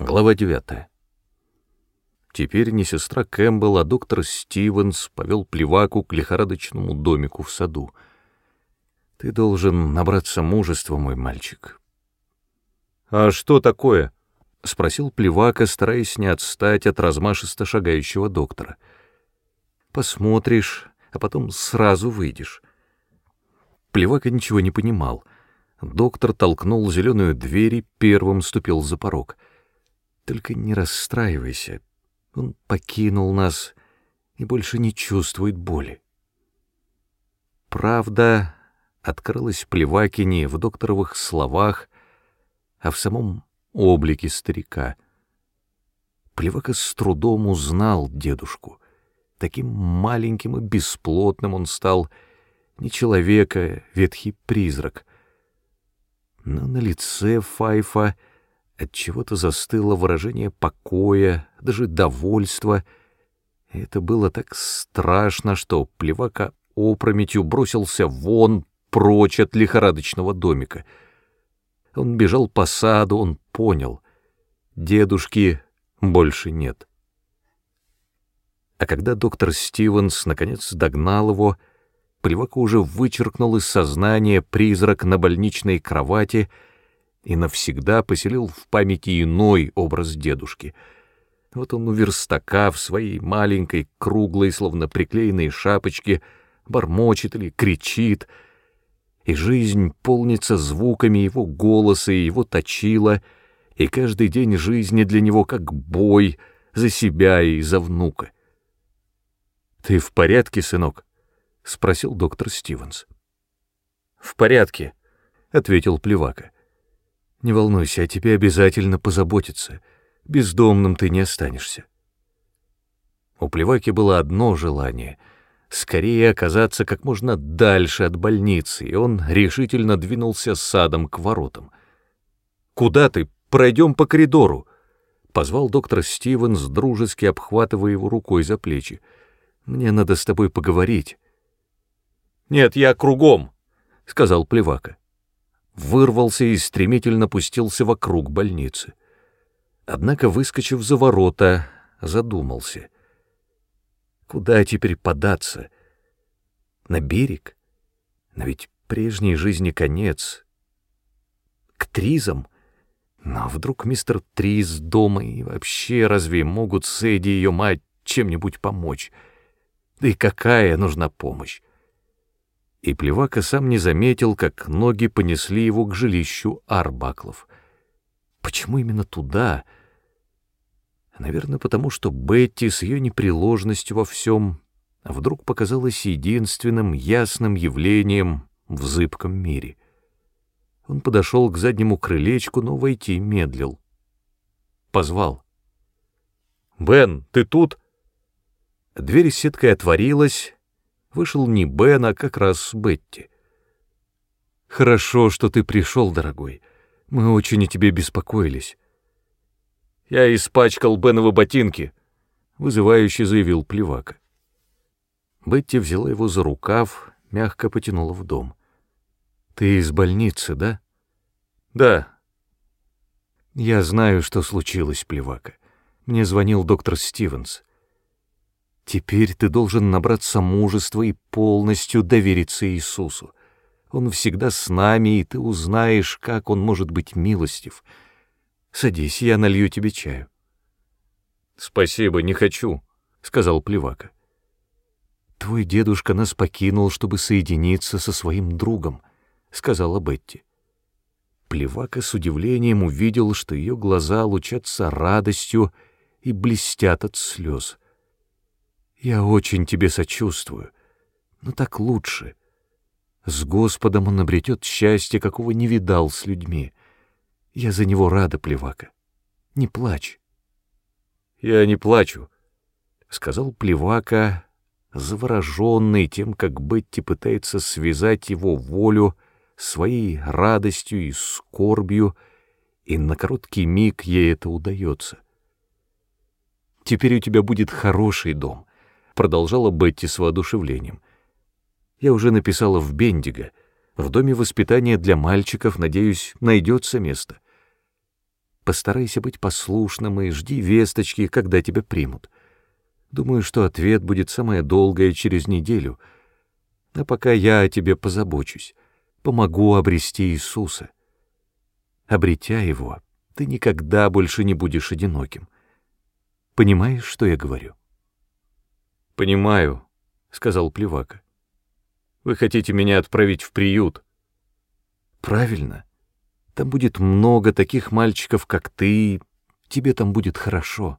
Глава 9. Теперь не сестра Кэмпбелл, а доктор Стивенс повел плеваку к лихорадочному домику в саду. «Ты должен набраться мужества, мой мальчик». «А что такое?» — спросил плевака, стараясь не отстать от размашисто шагающего доктора. «Посмотришь, а потом сразу выйдешь». Плевака ничего не понимал. Доктор толкнул зеленую дверь и первым ступил за порог — только не расстраивайся. Он покинул нас и больше не чувствует боли. Правда открылась Плевакине в докторовых словах, а в самом облике старика. Плевака с трудом узнал дедушку. Таким маленьким и бесплотным он стал, не человека, ветхий призрак. Но на лице Файфа — от чего-то застыло выражение покоя, даже довольства. Это было так страшно, что плевака опрометью бросился вон, прочь от лихорадочного домика. Он бежал по саду, он понял. Дедушки больше нет. А когда доктор Стивенс наконец догнал его, Плевака уже вычеркнул из сознания призрак на больничной кровати — и навсегда поселил в памяти иной образ дедушки. Вот он у верстака в своей маленькой, круглой, словно приклеенной шапочке, бормочет или кричит, и жизнь полнится звуками его голоса и его точила, и каждый день жизни для него как бой за себя и за внука. «Ты в порядке, сынок?» — спросил доктор Стивенс. «В порядке», — ответил Плевака. Не волнуйся, о тебе обязательно позаботиться. Бездомным ты не останешься. У Плеваки было одно желание — скорее оказаться как можно дальше от больницы, и он решительно двинулся садом к воротам. «Куда ты? Пройдем по коридору!» — позвал доктор Стивенс, дружески обхватывая его рукой за плечи. «Мне надо с тобой поговорить». «Нет, я кругом», — сказал Плевака вырвался и стремительно пустился вокруг больницы. Однако, выскочив за ворота, задумался. Куда теперь податься? На берег? Но ведь прежней жизни конец. К Тризам? Но вдруг мистер Триз дома и вообще разве могут Сэдди и ее мать чем-нибудь помочь? Да и какая нужна помощь? И Плевака сам не заметил, как ноги понесли его к жилищу Арбаклов. Почему именно туда? Наверное, потому что Бетти с ее непреложностью во всем вдруг показалась единственным ясным явлением в зыбком мире. Он подошел к заднему крылечку, но войти медлил. Позвал. «Бен, ты тут?» Дверь с сеткой отворилась, вышел не Бен, а как раз Бетти. «Хорошо, что ты пришел, дорогой. Мы очень о тебе беспокоились». «Я испачкал Беновы ботинки», — вызывающе заявил Плевака. Бетти взяла его за рукав, мягко потянула в дом. «Ты из больницы, да?» «Да». «Я знаю, что случилось, Плевака. Мне звонил доктор Стивенс. Теперь ты должен набраться мужества и полностью довериться Иисусу. Он всегда с нами, и ты узнаешь, как он может быть милостив. Садись, я налью тебе чаю. — Спасибо, не хочу, — сказал Плевака. — Твой дедушка нас покинул, чтобы соединиться со своим другом, — сказала Бетти. Плевака с удивлением увидел, что ее глаза лучатся радостью и блестят от слез — я очень тебе сочувствую, но так лучше. С Господом он обретет счастье, какого не видал с людьми. Я за него рада, Плевака. Не плачь. Я не плачу, — сказал Плевака, завороженный тем, как Бетти пытается связать его волю своей радостью и скорбью, и на короткий миг ей это удается. Теперь у тебя будет хороший дом — продолжала Бетти с воодушевлением. Я уже написала в Бендиго. В доме воспитания для мальчиков, надеюсь, найдется место. Постарайся быть послушным и жди весточки, когда тебя примут. Думаю, что ответ будет самое долгое через неделю. А пока я о тебе позабочусь, помогу обрести Иисуса. Обретя его, ты никогда больше не будешь одиноким. Понимаешь, что я говорю? — Понимаю, — сказал Плевака. — Вы хотите меня отправить в приют? — Правильно. Там будет много таких мальчиков, как ты, тебе там будет хорошо.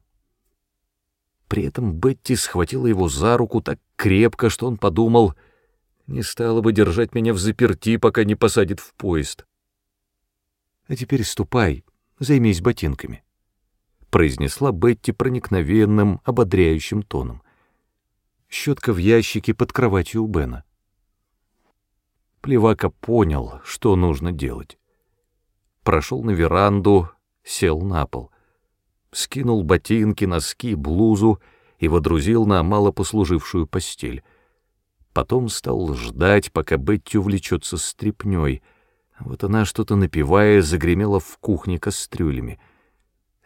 При этом Бетти схватила его за руку так крепко, что он подумал, не стала бы держать меня в заперти, пока не посадит в поезд. — А теперь ступай, займись ботинками, — произнесла Бетти проникновенным, ободряющим тоном. Щетка в ящике под кроватью у Бена. Плевака понял, что нужно делать прошел на веранду, сел на пол. Скинул ботинки, носки, блузу и водрузил на малопослужившую постель. Потом стал ждать, пока Бетти увлечется стряпнёй. Вот она, что-то напивая, загремела в кухне кастрюлями.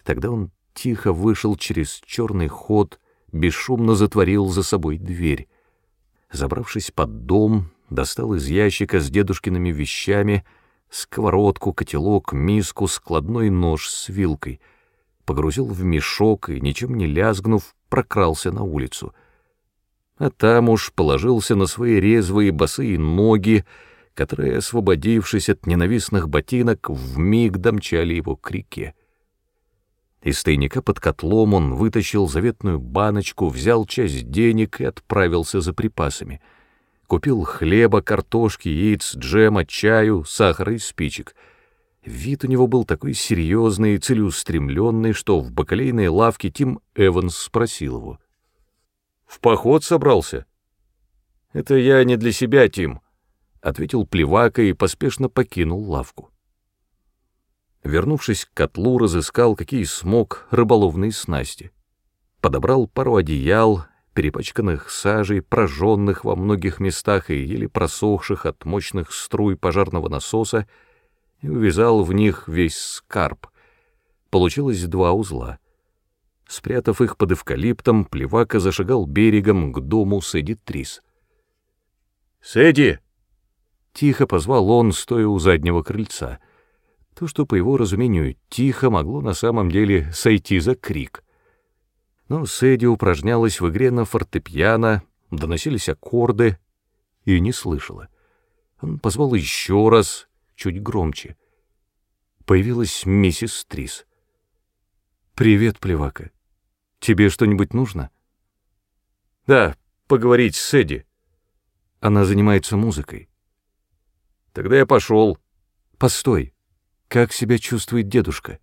Тогда он тихо вышел через черный ход, бесшумно затворил за собой дверь. Забравшись под дом, достал из ящика с дедушкиными вещами — сковородку, котелок, миску, складной нож с вилкой, погрузил в мешок и, ничем не лязгнув, прокрался на улицу. А там уж положился на свои резвые босые ноги, которые, освободившись от ненавистных ботинок, вмиг домчали его к реке. Из тайника под котлом он вытащил заветную баночку, взял часть денег и отправился за припасами — Купил хлеба, картошки, яиц, джема, чаю, сахара и спичек. Вид у него был такой серьезный и целеустремленный, что в бакалейной лавке Тим Эванс спросил его. «В поход собрался?» «Это я не для себя, Тим», — ответил Плевака и поспешно покинул лавку. Вернувшись к котлу, разыскал, какие смог, рыболовные снасти. Подобрал пару одеял, перепачканных сажей, прожженных во многих местах и еле просохших от мощных струй пожарного насоса, и увязал в них весь скарб. Получилось два узла. Спрятав их под эвкалиптом, Плевака зашагал берегом к дому Сэдди Трис. «Сэдди!» — тихо позвал он, стоя у заднего крыльца. То, что, по его разумению, тихо, могло на самом деле сойти за крик — но Сэдди упражнялась в игре на фортепиано, доносились аккорды, и не слышала. Он позвал еще раз, чуть громче. Появилась миссис Трис. «Привет, Плевака. Тебе что-нибудь нужно?» «Да, поговорить с Сэдди. Она занимается музыкой». «Тогда я пошел». «Постой. Как себя чувствует дедушка?»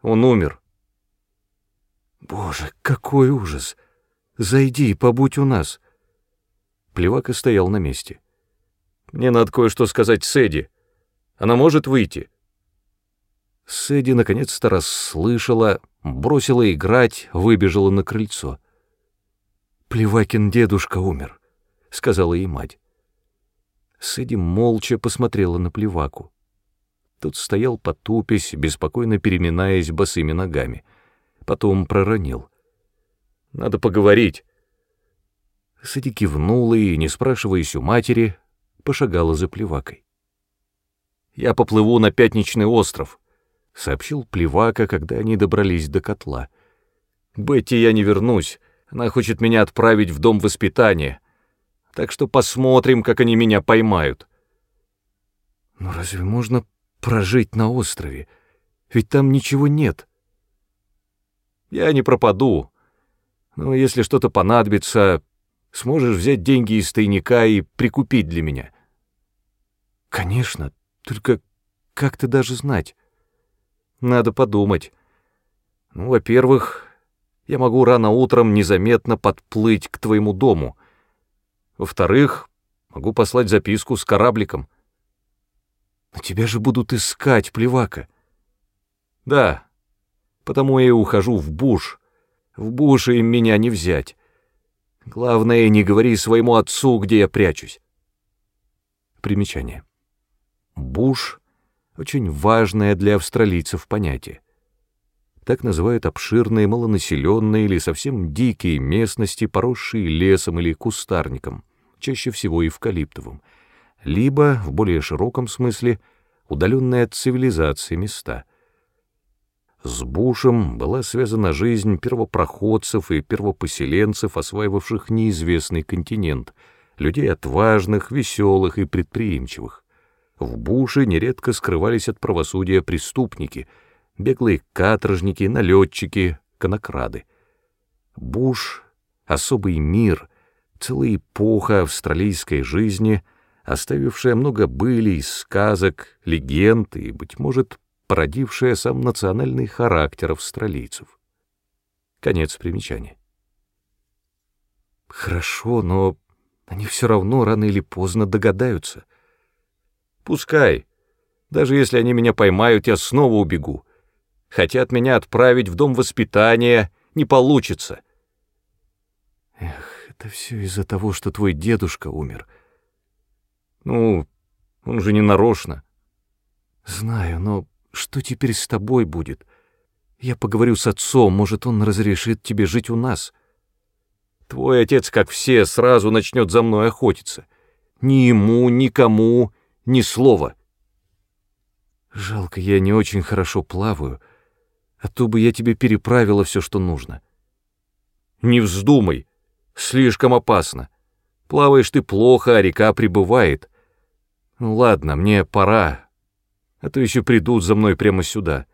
«Он умер». Боже, какой ужас! Зайди, побудь у нас. Плевака стоял на месте. Мне надо кое-что сказать Сэдди. Она может выйти? Сэдди наконец-то расслышала, бросила играть, выбежала на крыльцо. «Плевакин дедушка умер», — сказала ей мать. Сэдди молча посмотрела на Плеваку. Тот стоял потупясь, беспокойно переминаясь босыми ногами — потом проронил. «Надо поговорить». Сэдди кивнула и, не спрашиваясь у матери, пошагала за Плевакой. «Я поплыву на Пятничный остров», — сообщил Плевака, когда они добрались до котла. «Бетти я не вернусь, она хочет меня отправить в дом воспитания, так что посмотрим, как они меня поймают». «Но разве можно прожить на острове? Ведь там ничего нет», я не пропаду. Но если что-то понадобится, сможешь взять деньги из тайника и прикупить для меня. Конечно, только как ты даже знать? Надо подумать. Ну, во-первых, я могу рано утром незаметно подплыть к твоему дому. Во-вторых, могу послать записку с корабликом. Но тебя же будут искать, плевака. Да, потому я и ухожу в буш. В буше им меня не взять. Главное, не говори своему отцу, где я прячусь. Примечание. Буш очень важное для австралийцев понятие. Так называют обширные, малонаселенные или совсем дикие местности, поросшие лесом или кустарником, чаще всего эвкалиптовым, либо, в более широком смысле, удаленные от цивилизации места. С Бушем была связана жизнь первопроходцев и первопоселенцев, осваивавших неизвестный континент, людей отважных, веселых и предприимчивых. В Буше нередко скрывались от правосудия преступники, беглые каторжники, налетчики, конокрады. Буш — особый мир, целая эпоха австралийской жизни, оставившая много былей, сказок, легенд и, быть может, породившая сам национальный характер австралийцев. Конец примечания. Хорошо, но они все равно рано или поздно догадаются. Пускай. Даже если они меня поймают, я снова убегу. Хотят меня отправить в дом воспитания, не получится. Эх, это все из-за того, что твой дедушка умер. Ну, он же не нарочно. Знаю, но что теперь с тобой будет? Я поговорю с отцом, может, он разрешит тебе жить у нас. Твой отец, как все, сразу начнет за мной охотиться. Ни ему, никому, ни слова. Жалко, я не очень хорошо плаваю, а то бы я тебе переправила все, что нужно. Не вздумай, слишком опасно. Плаваешь ты плохо, а река прибывает. Ну ладно, мне пора, а то еще придут за мной прямо сюда.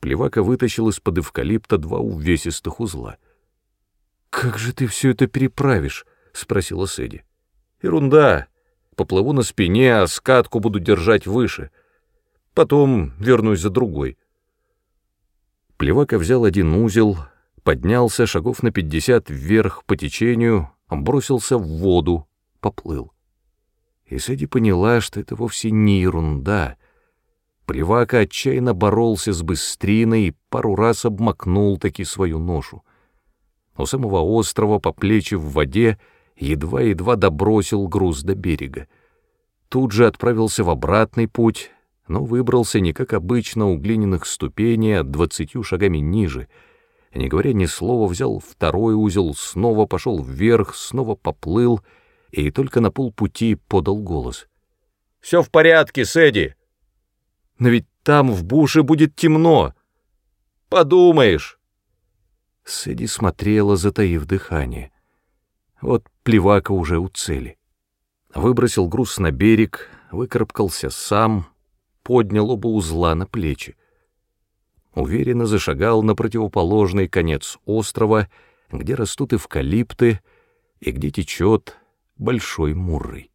Плевака вытащил из-под эвкалипта два увесистых узла. «Как же ты все это переправишь?» — спросила Сэдди. «Ерунда. Поплыву на спине, а скатку буду держать выше. Потом вернусь за другой». Плевака взял один узел, поднялся шагов на пятьдесят вверх по течению, бросился в воду, поплыл. И Сэдди поняла, что это вовсе не ерунда. Плевака отчаянно боролся с быстриной и пару раз обмакнул таки свою ношу. У самого острова по плечи в воде едва-едва добросил груз до берега. Тут же отправился в обратный путь, но выбрался не как обычно у глиняных ступеней, а двадцатью шагами ниже. Не говоря ни слова, взял второй узел, снова пошел вверх, снова поплыл — и только на полпути подал голос. «Все в порядке, Сэдди!» «Но ведь там, в буше, будет темно!» «Подумаешь!» Сэдди смотрела, затаив дыхание. Вот плевака уже у цели. Выбросил груз на берег, выкарабкался сам, поднял оба узла на плечи. Уверенно зашагал на противоположный конец острова, где растут эвкалипты и где течет Большой Муррой.